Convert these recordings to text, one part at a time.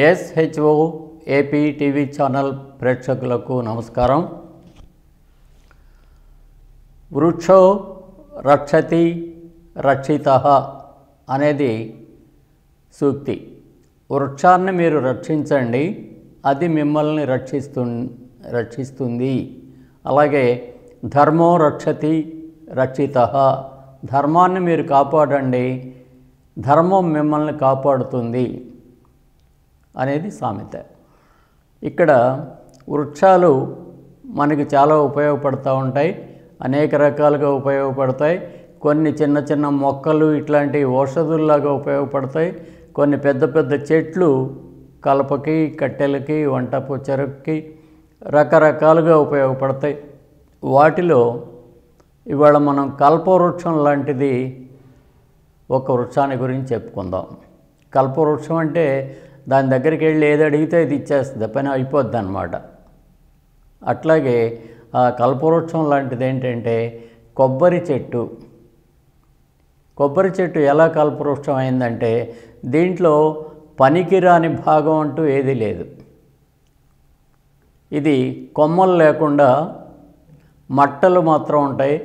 SHO AP TV channel ప్రేక్షకులకు నమస్కారం. వృక్షో రక్షతి రక్షిత అనేది సూక్తి. వృక్షాన్ని మీరు రక్షించండి అది మిమ్మల్ని రక్షిస్తు రక్షిస్తుంది. అలాగే ధర్మో రక్షతి రక్షిత ధర్మాన్ని మీరు కాపాడండి ధర్మం మిమ్మల్ని కాపాడుతుంది. అనేది సామెత. ఇక్కడ వృక్షాలు మనకి చాలా ఉపయోగపడుతూ ఉంటాయి అనేక రకాలుగా ఉపయోగపడతాయి. కొన్ని చిన్న చిన్న మొక్కలు ఇట్లాంటి ఔషధుల్లాగా ఉపయోగపడతాయి. కొన్ని పెద్ద పెద్ద చెట్లు కలపకి కట్టెలకి వంట చెరుకుకి రకరకాలుగా ఉపయోగపడతాయి. వాటిలో ఇవాళ మనం కల్పవృక్షం లాంటిది ఒక వృక్షాన్ని గురించి చెప్పుకుందాం. కల్పవృక్షం అంటే దాని దగ్గరికి వెళ్ళి ఏది అడిగితే ఇది ఇచ్చేస్తుంది పని అయిపోద్ది అనమాట అట్లాగే ఆ కల్పవృక్షం లాంటిది ఏంటంటే కొబ్బరి చెట్టు. కొబ్బరి చెట్టు ఎలా కల్పవృక్షం అయిందంటే దీంట్లో పనికిరాని భాగం అంటూ ఏదీ లేదు. ఇది కొమ్మలు లేకుండా మట్టలు మాత్రం ఉంటాయి.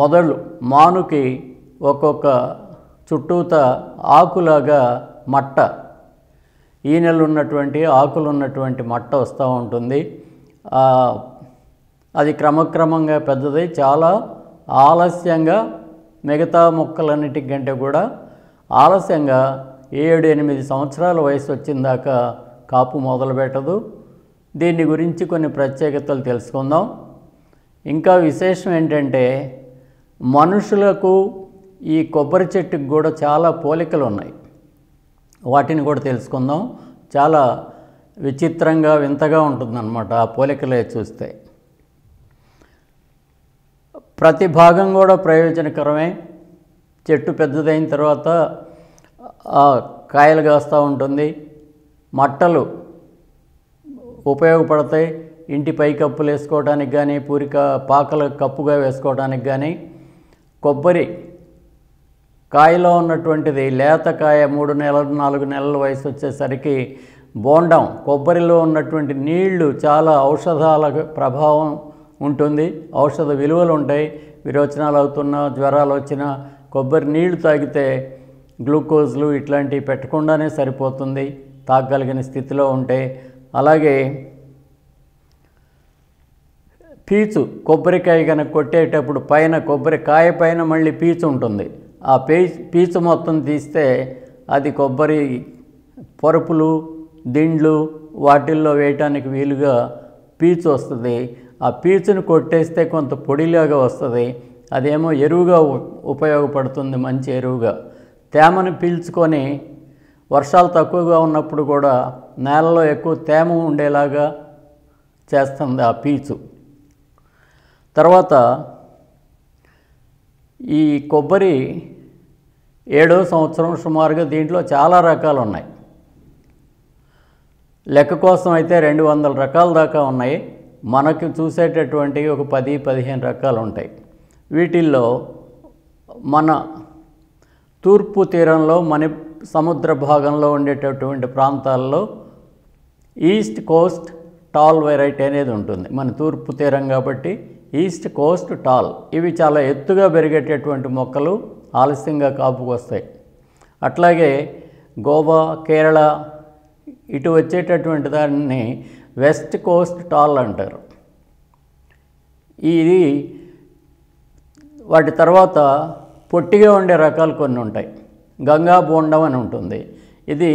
మొదలు మానుకి ఒక్కొక్క చుట్టూత ఆకులాగా మట్ట. ఈనెలు ఉన్నటువంటి ఆకులు ఉన్నటువంటి మట్ట వస్తూ ఉంటుంది. అది క్రమక్రమంగా పెద్దది చాలా ఆలస్యంగా మిగతా మొక్కలన్నిటికంటే కూడా ఆలస్యంగా ఏడు ఎనిమిది సంవత్సరాల వయసు వచ్చిందాకా కాపు మొదలుపెట్టదు దీని గురించి కొన్ని ప్రత్యేకతలు తెలుసుకుందాం. ఇంకా విశేషం ఏంటంటే మనుషులకు ఈ కొబ్బరి చెట్టుకు కూడా చాలా పోలికలు ఉన్నాయి వాటిని కూడా తెలుసుకుందాం. చాలా విచిత్రంగా వింతగా ఉంటుందన్నమాట ఆ పోలికలే చూస్తే. ప్రతి భాగం కూడా ప్రయోజనకరమే. చెట్టు పెద్దదైన తర్వాత ఆ కాయలు కాస్తూ ఉంటుంది. మట్టలు ఉపయోగపడతాయి. ఇంటి పై కప్పులు వేసుకోవడానికి కానీ పూరిక పాకల కప్పుగా వేసుకోవడానికి కానీ కొబ్బరి కాయలో ఉన్నటువంటిది లేత కాయ మూడు నెలలు నాలుగు నెలల వయసు వచ్చేసరికి బోండం కొబ్బరిలో ఉన్నటువంటి నీళ్ళు చాలా ఔషధాల ప్రభావం ఉంటుంది. ఔషధ విలువలు ఉంటాయి. విరోచనాలు అవుతున్నా జ్వరాలు వచ్చినా కొబ్బరి నీళ్ళు తాగితే గ్లూకోజ్లు ఇట్లాంటివి పెట్టకుండానే సరిపోతుంది. తాగగలిగిన స్థితిలో ఉంటే. అలాగే పీచు కొబ్బరికాయ కనుక కొట్టేటప్పుడు పైన కొబ్బరికాయ పైన మళ్ళీ పీచు ఉంటుంది. ఆ పీ పీచు మొత్తం తీస్తే అది కొబ్బరి పరుపులు దిండ్లు వాటిల్లో వేయటానికి వీలుగా పీచు వస్తుంది. ఆ పీచును కొట్టేస్తే కొంత పొడిలాగా వస్తుంది. అదేమో ఎరువుగా ఉపయోగపడుతుంది మంచి ఎరువుగా. తేమను పీల్చుకొని వర్షాలు తక్కువగా ఉన్నప్పుడు కూడా నేలలో ఎక్కువ తేమ ఉండేలాగా చేస్తుంది ఆ పీచు. తర్వాత ఈ కొబ్బరి ఏడో సంవత్సరం సుమారుగా దీంట్లో చాలా రకాలు ఉన్నాయి. లెక్క కోసం అయితే రెండు వందల రకాల దాకా ఉన్నాయి. మనకు చూసేటటువంటివి ఒక పది పదిహేను రకాలు ఉంటాయి. వీటిల్లో మన తూర్పు తీరంలో మన సముద్ర భాగంలో ఉండేటటువంటి ప్రాంతాల్లో ఈస్ట్ కోస్ట్ టాల్ వెరైటీ అనేది ఉంటుంది. మన తూర్పు తీరం కాబట్టి ఈస్ట్ కోస్ట్ టాల్. ఇవి చాలా ఎత్తుగా పెరిగేటటువంటి మొక్కలు ఆలస్యంగా కాపుకు వస్తాయి. అట్లాగే గోవా కేరళ ఇటు వచ్చేటటువంటి దాన్ని వెస్ట్ కోస్ట్ టాల్ అంటారు. ఇది వాటి తర్వాత పొట్టిగా ఉండే రకాలు కొన్ని ఉంటాయి. గంగా బోండం అని ఉంటుంది. ఇది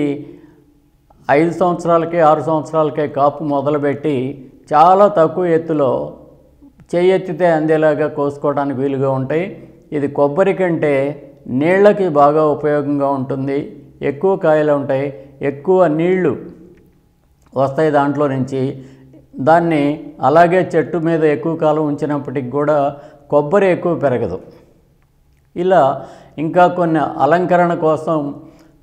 ఐదు సంవత్సరాలకే ఆరు సంవత్సరాలకే కాపు మొదలుపెట్టి చాలా తక్కువ ఎత్తులో చేయెత్తితే అందేలాగా కోసుకోవడానికి వీలుగా ఉంటాయి. ఇది కొబ్బరి కంటే నీళ్ళకి బాగా ఉపయోగంగా ఉంటుంది. ఎక్కువ కాయలు ఉంటాయి. ఎక్కువ నీళ్ళు వస్తాయి దాంట్లో నుంచి. దాన్ని అలాగే చెట్టు మీద ఎక్కువ కాలం ఉంచినప్పటికి కూడా కొబ్బరి ఎక్కువ పెరగదు. ఇలా ఇంకా కొన్ని అలంకరణ కోసం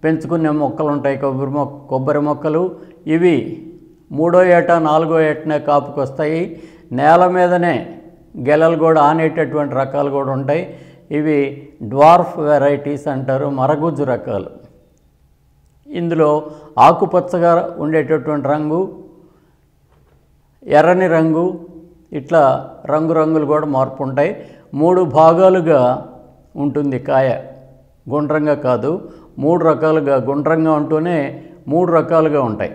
పెంచుకునే మొక్కలు ఉంటాయి. కొబ్బరి మొక్క కొబ్బరి మొక్కలు. ఇవి మూడో ఏట నాలుగో ఏటనే కాపుకొస్తాయి. నేల మీదనే గెలలు కూడా ఆనేటటువంటి రకాలు కూడా ఉంటాయి. ఇవి డ్వార్ఫ్ వెరైటీస్ అంటారు మరగుజ్జు రకాలు. ఇందులో ఆకుపచ్చగా ఉండేటటువంటి రంగు ఎర్రని రంగు ఇట్లా రంగురంగులు కూడా మార్పు ఉంటాయి మూడు భాగాలుగా ఉంటుంది కాయ. గుండ్రంగా కాదు మూడు రకాలుగా గుండ్రంగా ఉంటూనే మూడు రకాలుగా ఉంటాయి.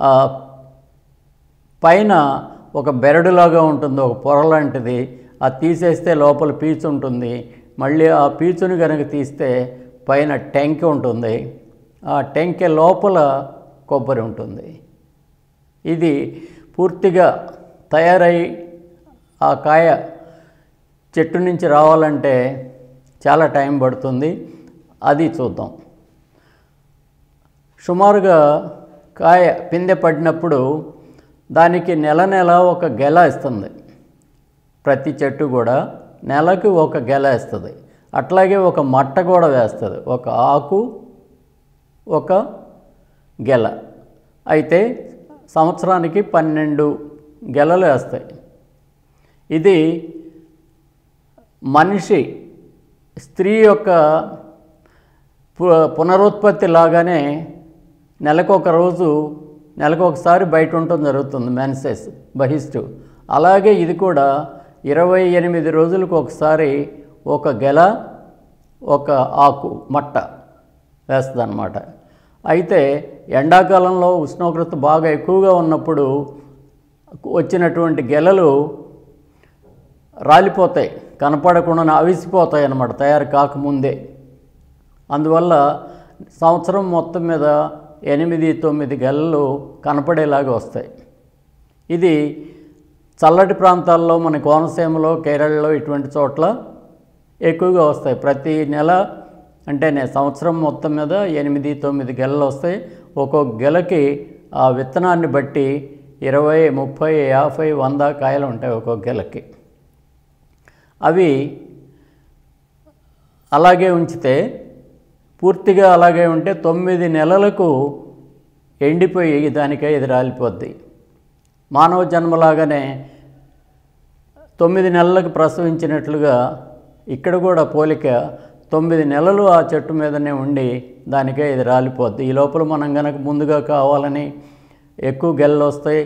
ఆ పైన ఒక బెరడులాగా ఉంటుంది ఒక పొర లాంటిది అది తీసేస్తే లోపల పీచు ఉంటుంది. మళ్ళీ ఆ పీచుని కనుక తీస్తే పైన టెంక ఉంటుంది. ఆ టెంకె లోపల కొబ్బరి ఉంటుంది. ఇది పూర్తిగా తయారై ఆ కాయ చెట్టు నుంచి రావాలంటే చాలా టైం పడుతుంది. అది చూద్దాం. సుమారుగా కాయ పిందె పడినప్పుడు దానికి నెల నెల ఒక గెల ఇస్తుంది. ప్రతి చెట్టు కూడా నెలకు ఒక గెల ఇస్తుంది. అట్లాగే ఒక మట్ట కూడా వేస్తుంది. ఒక ఆకు ఒక గెల. అయితే సంవత్సరానికి పన్నెండు గెలలు వేస్తాయి. ఇది మనిషి స్త్రీ యొక్క పు- పునరుత్పత్తి లాగానే నెలకు ఒక రోజు నెలకు ఒకసారి బయట ఉండటం జరుగుతుంది మెన్సెస్ బహిష్టు. అలాగే ఇది కూడా ఇరవై ఎనిమిది రోజులకు ఒకసారి ఒక గెల ఒక ఆకు మట్ట వేస్తుందన్నమాట. అయితే ఎండాకాలంలో ఉష్ణోగ్రత బాగా ఎక్కువగా ఉన్నప్పుడు వచ్చినటువంటి గెలలు రాలిపోతాయి కనపడకుండా అవిసిపోతాయి అన్నమాట తయారు కాకముందే. అందువల్ల సంవత్సరం మొత్తం మీద ఎనిమిది తొమ్మిది గెలలు కనపడేలాగా వస్తాయి. ఇది చల్లటి ప్రాంతాల్లో మన కోనసీమలో కేరళలో ఇటువంటి చోట్ల ఎక్కువగా వస్తాయి. ప్రతి నెల అంటే నేను సంవత్సరం మొత్తం మీద ఎనిమిది తొమ్మిది గెలలు వస్తాయి. ఒక్కొక్క గెలకి ఆ విత్తనాన్ని బట్టి ఇరవై ముప్పై యాభై వంద కాయలు ఉంటాయి ఒక్కొక్క గెలకి. అవి అలాగే ఉంచితే పూర్తిగా అలాగే ఉంటే తొమ్మిది నెలలకు ఎండిపోయి దానికే ఇది రాలిపోద్ది. మానవ జన్మలాగానే తొమ్మిది నెలలకు ప్రసవించినట్లుగా ఇక్కడ కూడా పోలిక తొమ్మిది నెలలు ఆ చెట్టు మీదనే ఉండి దానికే ఇది రాలిపోద్ది. ఈ లోపల మనం గనక ముందుగా కావాలని ఎక్కువ గెల్లలు వస్తాయి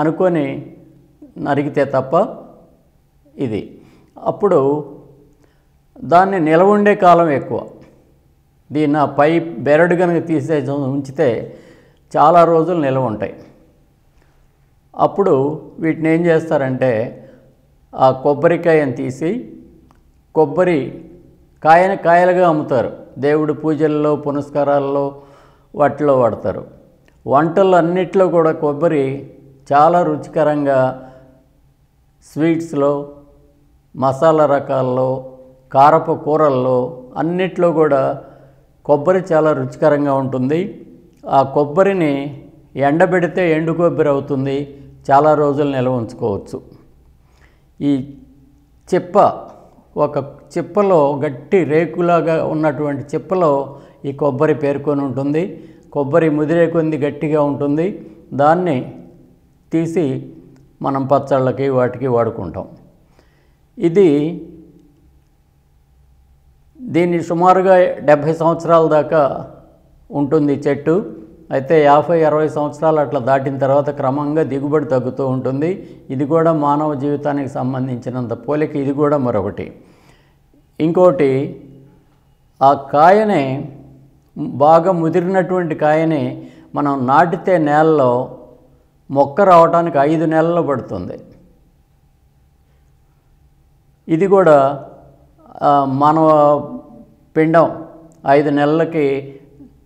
అనుకొని నరికితే తప్ప ఇది. అప్పుడు దాన్ని నిలవ ఉండే కాలం ఎక్కువ. దీన్ని ఆ పై బెరడు కనుక తీసే ఉంచితే చాలా రోజులు నిల్వ ఉంటాయి. అప్పుడు వీటిని ఏం చేస్తారంటే ఆ కొబ్బరికాయని తీసి కొబ్బరి కాయని కాయలుగా అమ్ముతారు. దేవుడి పూజల్లో పునస్కారాల్లో వాటిలో వాడతారు. వంటల్లో అన్నిట్లో కూడా కొబ్బరి చాలా రుచికరంగా స్వీట్స్లో మసాలా రకాల్లో కారపు కూరల్లో అన్నిట్లో కూడా కొబ్బరి చాలా రుచికరంగా ఉంటుంది. ఆ కొబ్బరిని ఎండబెడితే ఎండు కొబ్బరి అవుతుంది. చాలా రోజులు నిల్వ ఉంచుకోవచ్చు. ఈ చిప్ప ఒక చిప్పలో గట్టి రేకులాగా ఉన్నటువంటి చిప్పలో ఈ కొబ్బరి పేర్కొని ఉంటుంది. కొబ్బరి ముదిరే కొంది గట్టిగా ఉంటుంది. దాన్ని తీసి మనం పచ్చళ్ళకి వాటికి వాడుకుంటాం. ఇది దీన్ని సుమారుగా డెబ్భై సంవత్సరాల దాకా ఉంటుంది చెట్టు. అయితే యాభై అరవై సంవత్సరాలు అట్లా దాటిన తర్వాత క్రమంగా దిగుబడి తగ్గుతూ ఉంటుంది. ఇది కూడా మానవ జీవితానికి సంబంధించినంత పోలిక. ఇది కూడా మరొకటి. ఇంకోటి ఆ కాయనే బాగా ముదిరినటువంటి కాయని మనం నాటితే నేలలో మొక్క రావడానికి ఐదు నెలలు పడుతుంది. ఇది కూడా ఆ, మానవ పిండం ఐదు నెలలకి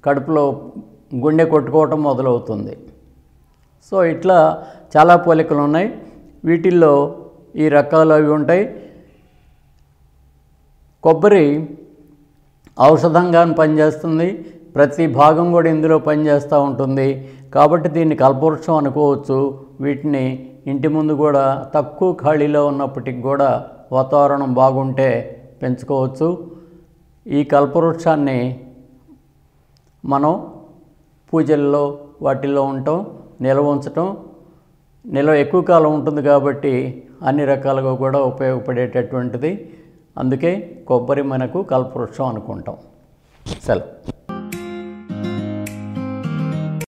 కడుపులో గుండె కొట్టుకోవటం మొదలవుతుంది. సో ఇట్లా చాలా పోలికలు ఉన్నాయి. వీటిల్లో ఈ రకాలు అవి ఉంటాయి. కొబ్బరి ఔషధంగా పనిచేస్తుంది. ప్రతి భాగం కూడా ఇందులో పనిచేస్తూ ఉంటుంది. కాబట్టి దీన్ని కల్పవృక్షం అనుకోవచ్చు. వీటిని ఇంటి ముందు కూడా తక్కువ ఖాళీలో ఉన్నప్పటికి కూడా వాతావరణం బాగుంటే పెంచుకోవచ్చు. ఈ కల్పవృక్షాన్ని మనం పూజల్లో వాటిల్లో ఉండటం నిల్వ ఉంచటం. నిల్వ ఎక్కువ కాలం ఉంటుంది కాబట్టి అన్ని రకాలుగా కూడా ఉపయోగపడేటటువంటిది. అందుకే కొబ్బరి మనకు కల్పవృక్షం అనుకుంటాం. సెలవు.